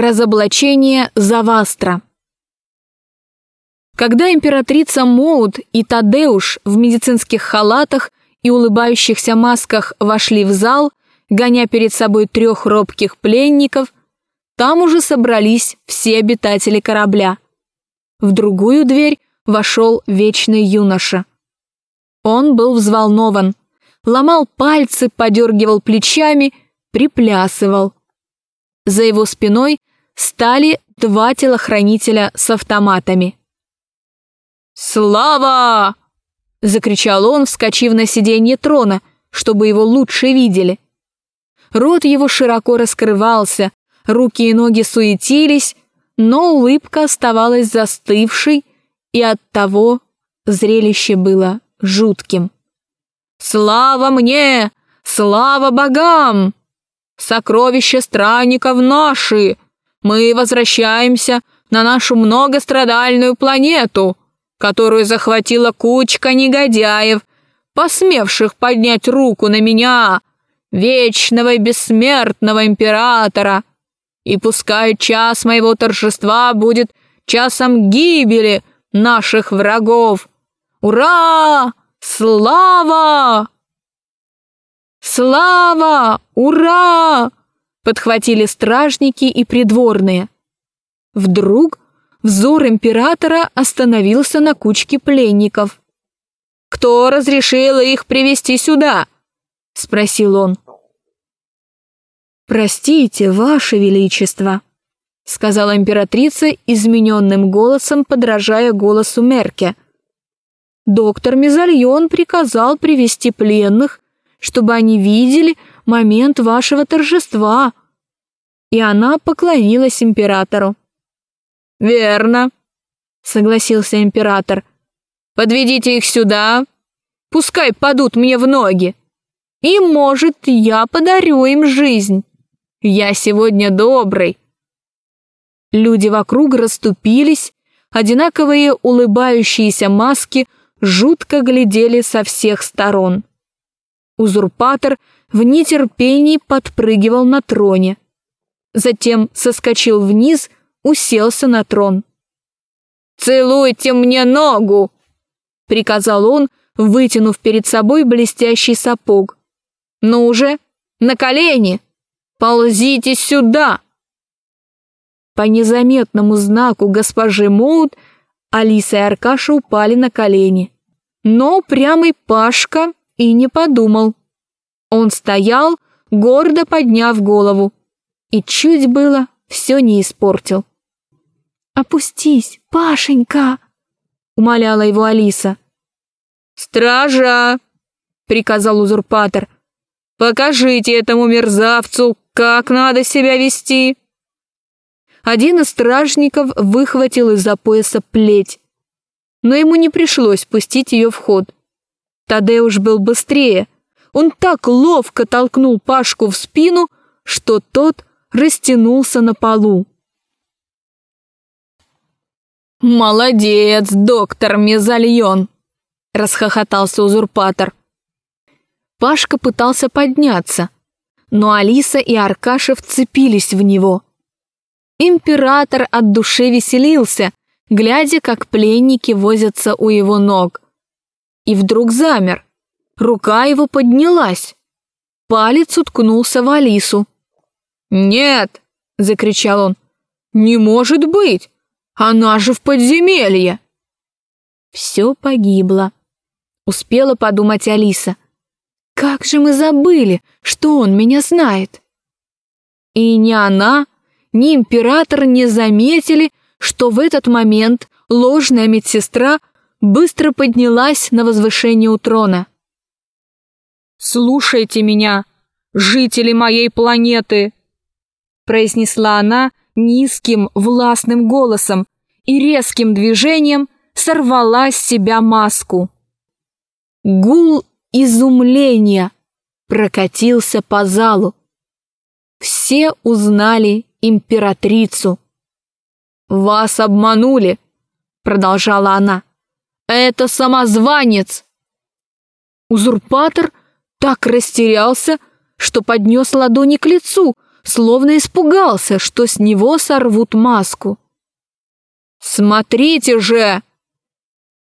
Разоблачение Завастра Когда императрица Моуд и Тадеуш в медицинских халатах и улыбающихся масках вошли в зал, гоня перед собой трех робких пленников, там уже собрались все обитатели корабля. В другую дверь вошел вечный юноша. Он был взволнован, ломал пальцы, подергивал плечами, приплясывал. За его спиной стали два телохранителя с автоматами. «Слава!» — закричал он, вскочив на сиденье трона, чтобы его лучше видели. Рот его широко раскрывался, руки и ноги суетились, но улыбка оставалась застывшей, и оттого зрелище было жутким. «Слава мне! Слава богам! Сокровища странников наши! Мы возвращаемся на нашу многострадальную планету, которую захватила кучка негодяев, посмевших поднять руку на меня, вечного и бессмертного императора. И пускай час моего торжества будет часом гибели наших врагов. Ура! Слава! Слава! Ура! Подхватили стражники и придворные. Вдруг взор императора остановился на кучке пленников. «Кто разрешил их привести сюда?» — спросил он. «Простите, Ваше Величество», — сказала императрица измененным голосом, подражая голосу Мерке. «Доктор Мезальон приказал привести пленных, чтобы они видели момент вашего торжества». И она поклонилась императору. «Верно», — согласился император. «Подведите их сюда, пускай падут мне в ноги, и, может, я подарю им жизнь». Я сегодня добрый!» Люди вокруг расступились, одинаковые улыбающиеся маски жутко глядели со всех сторон. Узурпатор в нетерпении подпрыгивал на троне. Затем соскочил вниз, уселся на трон. «Целуйте мне ногу!» — приказал он, вытянув перед собой блестящий сапог. «Ну уже, на колени!» Ползите сюда!» По незаметному знаку госпожи Моут Алиса и Аркаша упали на колени. Но упрямый Пашка и не подумал. Он стоял, гордо подняв голову, и чуть было все не испортил. «Опустись, Пашенька!» — умоляла его Алиса. «Стража!» — приказал узурпатор. «Покажите этому мерзавцу, как надо себя вести?» Один из стражников выхватил из-за пояса плеть, но ему не пришлось пустить ее в ход. Тадеуш был быстрее. Он так ловко толкнул Пашку в спину, что тот растянулся на полу. «Молодец, доктор Мезальон!» — расхохотался узурпатор. Пашка пытался подняться, но Алиса и Аркаша вцепились в него. Император от души веселился, глядя, как пленники возятся у его ног. И вдруг замер. Рука его поднялась. Палец уткнулся в Алису. «Нет!» — закричал он. «Не может быть! Она же в подземелье!» Все погибло. Успела подумать Алиса. Как же мы забыли, что он меня знает? И ни она, ни император не заметили, что в этот момент ложная медсестра быстро поднялась на возвышение у трона. «Слушайте меня, жители моей планеты!» произнесла она низким властным голосом и резким движением сорвала с себя маску. Гул изумления прокатился по залу. Все узнали императрицу. «Вас обманули», — продолжала она. «Это самозванец!» Узурпатор так растерялся, что поднес ладони к лицу, словно испугался, что с него сорвут маску. «Смотрите же!»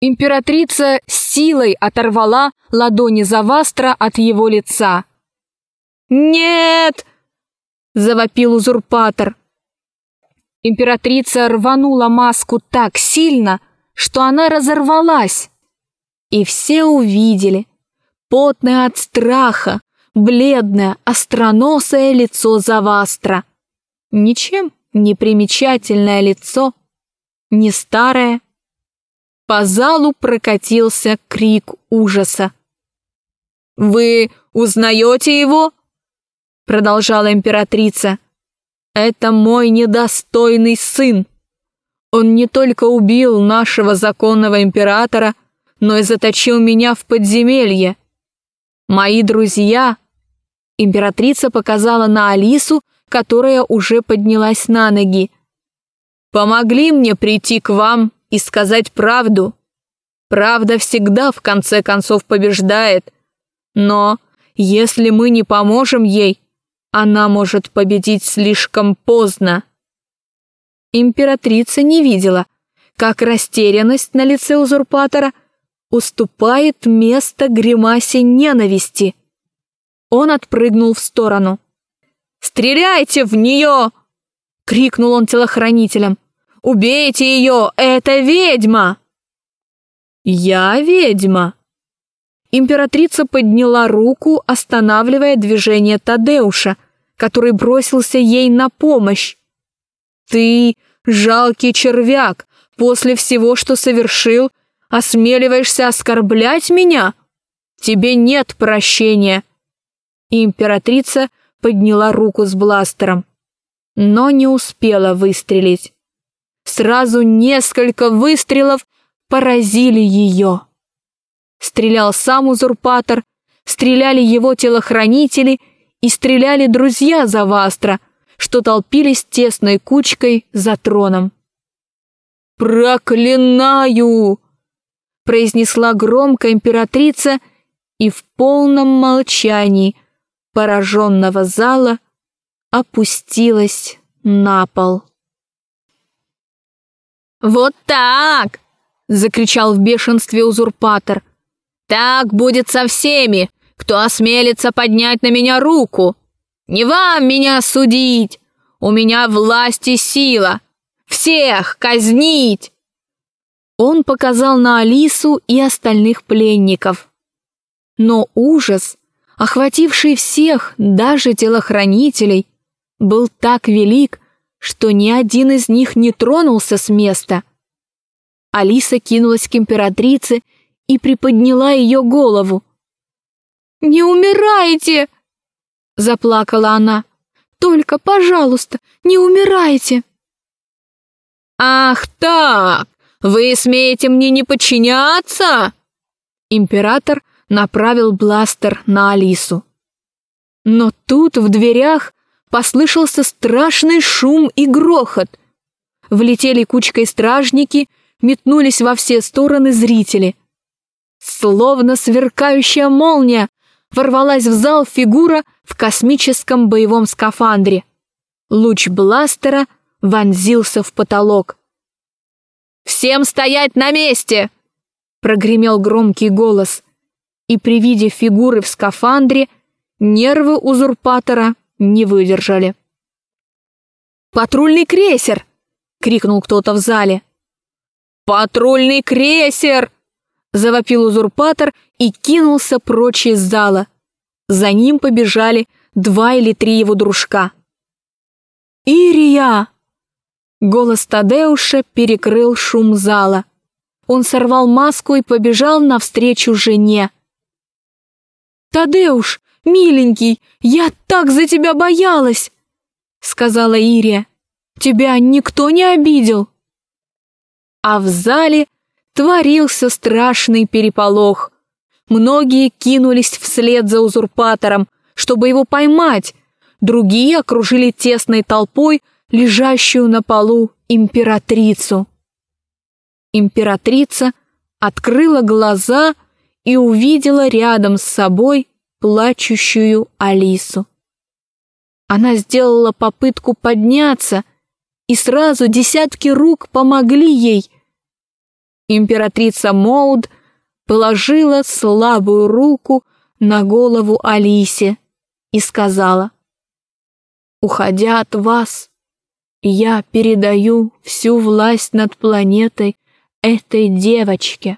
Императрица силой оторвала ладони Завастра от его лица. «Нет!» — завопил узурпатор. Императрица рванула маску так сильно, что она разорвалась. И все увидели, потное от страха, бледное, остроносое лицо Завастра. Ничем не примечательное лицо, не старое. По залу прокатился крик ужаса. «Вы узнаете его?» Продолжала императрица. «Это мой недостойный сын. Он не только убил нашего законного императора, но и заточил меня в подземелье. Мои друзья...» Императрица показала на Алису, которая уже поднялась на ноги. «Помогли мне прийти к вам и сказать правду. Правда всегда в конце концов побеждает. Но если мы не поможем ей, она может победить слишком поздно». Императрица не видела, как растерянность на лице узурпатора уступает место гримасе ненависти. Он отпрыгнул в сторону. «Стреляйте в нее!» — крикнул он телохранителям. «Убейте ее! Это ведьма!» «Я ведьма!» Императрица подняла руку, останавливая движение Тадеуша, который бросился ей на помощь. «Ты, жалкий червяк, после всего, что совершил, осмеливаешься оскорблять меня? Тебе нет прощения!» Императрица подняла руку с бластером, но не успела выстрелить. Сразу несколько выстрелов поразили ее. Стрелял сам узурпатор, стреляли его телохранители и стреляли друзья Завастра, что толпились тесной кучкой за троном. «Проклинаю!» произнесла громко императрица и в полном молчании пораженного зала опустилась на пол. «Вот так!» — закричал в бешенстве узурпатор. «Так будет со всеми, кто осмелится поднять на меня руку. Не вам меня судить, у меня власть и сила. Всех казнить!» Он показал на Алису и остальных пленников. Но ужас, охвативший всех, даже телохранителей, был так велик, что ни один из них не тронулся с места. Алиса кинулась к императрице и приподняла ее голову. «Не умирайте!» — заплакала она. «Только, пожалуйста, не умирайте!» «Ах так! Вы смеете мне не подчиняться?» Император направил бластер на Алису. Но тут в дверях послышался страшный шум и грохот. Влетели кучкой стражники, метнулись во все стороны зрители. Словно сверкающая молния ворвалась в зал фигура в космическом боевом скафандре. Луч бластера вонзился в потолок. «Всем стоять на месте!» Прогремел громкий голос, и при виде фигуры в скафандре нервы узурпатора не выдержали. «Патрульный крейсер!» — крикнул кто-то в зале. «Патрульный крейсер!» — завопил узурпатор и кинулся прочь из зала. За ним побежали два или три его дружка. «Ирия!» Голос Тадеуша перекрыл шум зала. Он сорвал маску и побежал навстречу жене. «Тадеуш, миленький, я так за тебя боялась!» сказала Ирия. «Тебя никто не обидел?» А в зале творился страшный переполох. Многие кинулись вслед за узурпатором, чтобы его поймать. Другие окружили тесной толпой лежащую на полу императрицу. Императрица открыла глаза и увидела рядом с собой плачущую Алису. Она сделала попытку подняться, и сразу десятки рук помогли ей. Императрица Моуд положила слабую руку на голову Алисе и сказала, «Уходя от вас, я передаю всю власть над планетой этой девочке.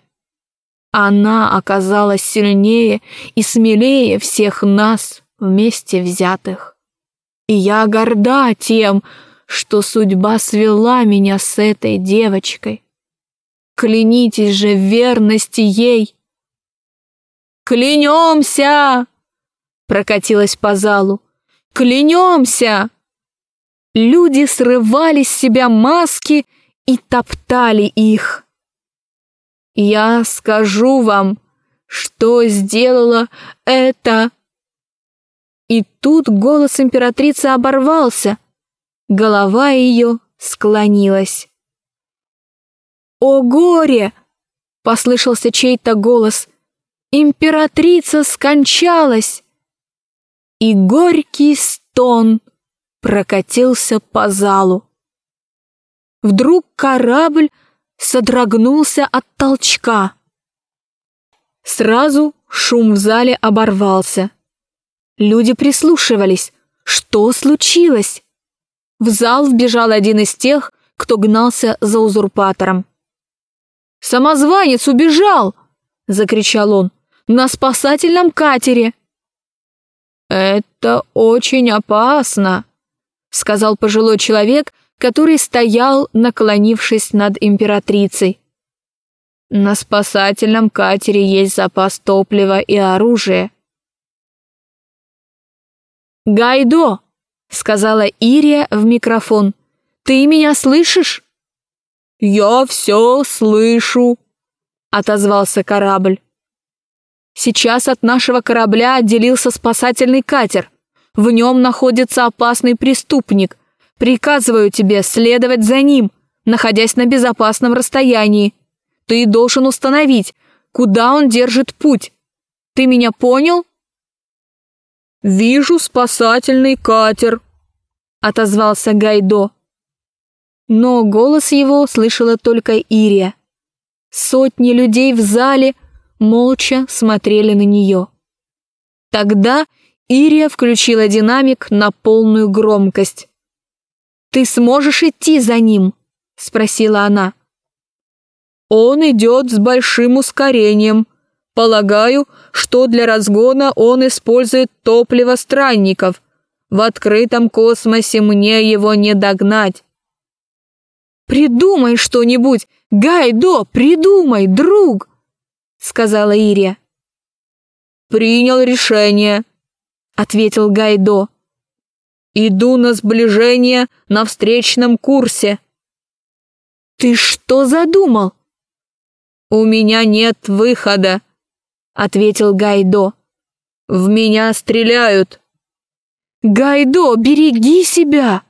Она оказалась сильнее и смелее всех нас вместе взятых. И я горда тем, что судьба свела меня с этой девочкой. Клянитесь же в верности ей. «Клянемся!» — прокатилась по залу. «Клянемся!» Люди срывали с себя маски и топтали их. «Я скажу вам, что сделала это!» И тут голос императрицы оборвался, голова ее склонилась. «О горе!» — послышался чей-то голос. «Императрица скончалась!» И горький стон прокатился по залу. Вдруг корабль содрогнулся от толчка. Сразу шум в зале оборвался. Люди прислушивались. Что случилось? В зал вбежал один из тех, кто гнался за узурпатором. «Самозванец убежал!» — закричал он. «На спасательном катере!» «Это очень опасно!» — сказал пожилой человек, который стоял, наклонившись над императрицей. «На спасательном катере есть запас топлива и оружия». «Гайдо!» — сказала Ирия в микрофон. «Ты меня слышишь?» «Я все слышу», — отозвался корабль. «Сейчас от нашего корабля отделился спасательный катер. В нем находится опасный преступник. Приказываю тебе следовать за ним, находясь на безопасном расстоянии. Ты должен установить, куда он держит путь. Ты меня понял?» «Вижу спасательный катер», — отозвался Гайдо но голос его слышала только Ирия. Сотни людей в зале молча смотрели на нее. Тогда Ирия включила динамик на полную громкость. «Ты сможешь идти за ним?» — спросила она. «Он идет с большим ускорением. Полагаю, что для разгона он использует топливо странников. В открытом космосе мне его не догнать». «Придумай что-нибудь! Гайдо, придумай, друг!» — сказала Ирия. «Принял решение», — ответил Гайдо. «Иду на сближение на встречном курсе». «Ты что задумал?» «У меня нет выхода», — ответил Гайдо. «В меня стреляют». «Гайдо, береги себя!»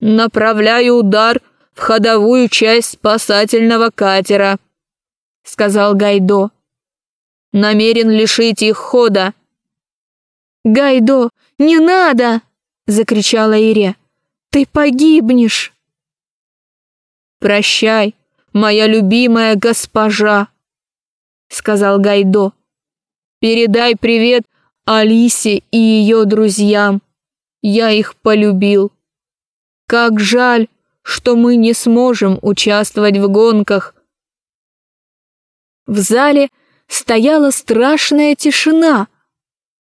«Направляю удар в ходовую часть спасательного катера», — сказал Гайдо. «Намерен лишить их хода». «Гайдо, не надо!» — закричала Ире. «Ты погибнешь!» «Прощай, моя любимая госпожа!» — сказал Гайдо. «Передай привет Алисе и ее друзьям. Я их полюбил. Как жаль, что мы не сможем участвовать в гонках. В зале стояла страшная тишина.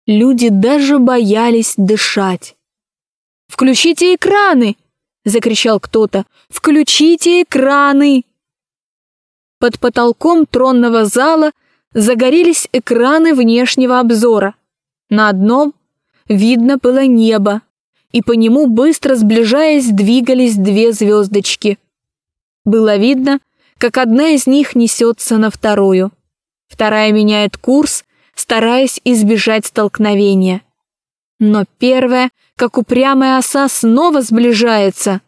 Люди даже боялись дышать. «Включите экраны!» — закричал кто-то. «Включите экраны!» Под потолком тронного зала загорелись экраны внешнего обзора. На одном видно было небо, и по нему, быстро сближаясь, двигались две звездочки. Было видно, как одна из них несется на вторую. Вторая меняет курс, стараясь избежать столкновения. Но первая, как упрямая оса, снова сближается.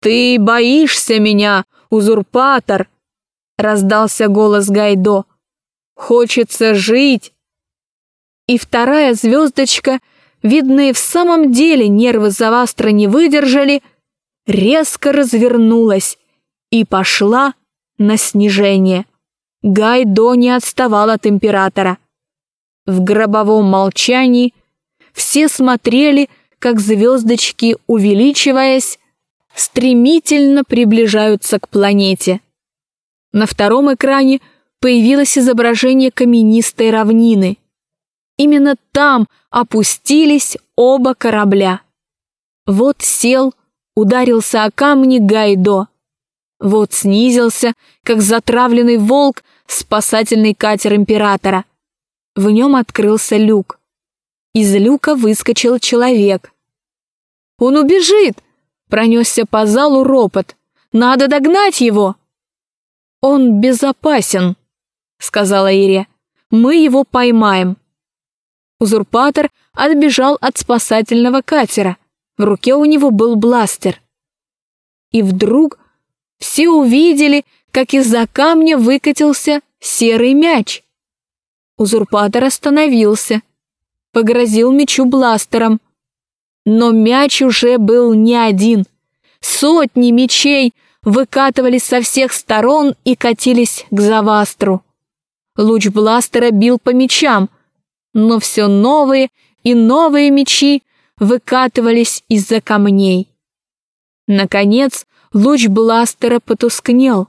«Ты боишься меня, узурпатор!» — раздался голос Гайдо. «Хочется жить!» И вторая звездочка видные в самом деле нервы Завастра не выдержали, резко развернулась и пошла на снижение. Гайдо не отставал от императора. В гробовом молчании все смотрели, как звездочки, увеличиваясь, стремительно приближаются к планете. На втором экране появилось изображение каменистой равнины. Именно там опустились оба корабля. Вот сел, ударился о камни Гайдо. Вот снизился, как затравленный волк, спасательный катер императора. В нем открылся люк. Из люка выскочил человек. «Он убежит!» — пронесся по залу ропот. «Надо догнать его!» «Он безопасен», — сказала Ире. «Мы его поймаем». Узурпатор отбежал от спасательного катера. В руке у него был бластер. И вдруг все увидели, как из-за камня выкатился серый мяч. Узурпатор остановился, погрозил мечу бластером. Но мяч уже был не один. Сотни мечей выкатывались со всех сторон и катились к Завастру. Луч бластера бил по мечам, но все новые и новые мечи выкатывались из-за камней. Наконец, луч бластера потускнел.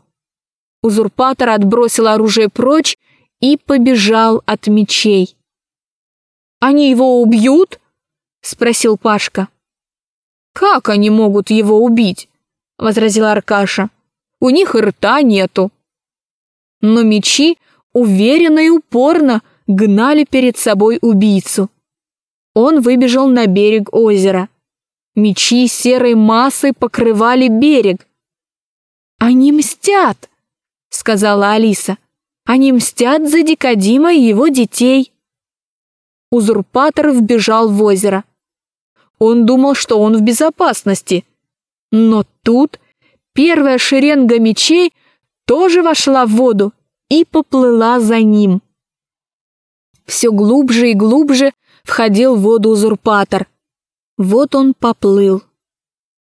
Узурпатор отбросил оружие прочь и побежал от мечей. «Они его убьют?» — спросил Пашка. «Как они могут его убить?» — возразил Аркаша. «У них и рта нету». Но мечи уверенно и упорно гнали перед собой убийцу. Он выбежал на берег озера. Мечи серой массой покрывали берег. «Они мстят!» — сказала Алиса. «Они мстят за Дикодима и его детей!» Узурпатор вбежал в озеро. Он думал, что он в безопасности. Но тут первая шеренга мечей тоже вошла в воду и поплыла за ним. Все глубже и глубже входил в воду узурпатор. Вот он поплыл.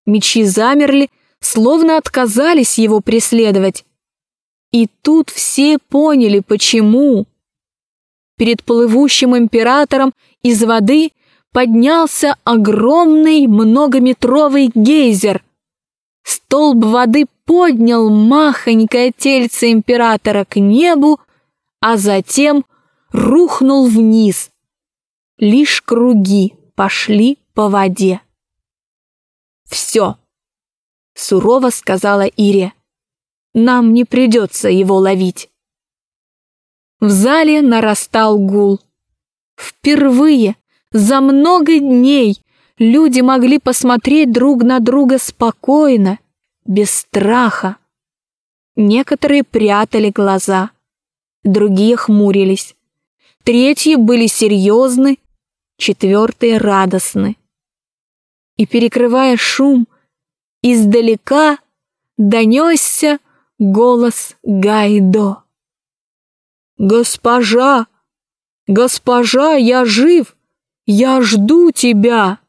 Мечи замерли, словно отказались его преследовать. И тут все поняли, почему. Перед плывущим императором из воды поднялся огромный многометровый гейзер. Столб воды поднял махонькое тельце императора к небу, а затем рухнул вниз. Лишь круги пошли по воде. «Все», — сурово сказала Ире. «Нам не придется его ловить». В зале нарастал гул. Впервые за много дней люди могли посмотреть друг на друга спокойно, без страха. Некоторые прятали глаза, другие хмурились, третьи были серьезны, четвертые радостны. И, перекрывая шум, издалека донесся голос Гайдо. «Госпожа! Госпожа, я жив! Я жду тебя!»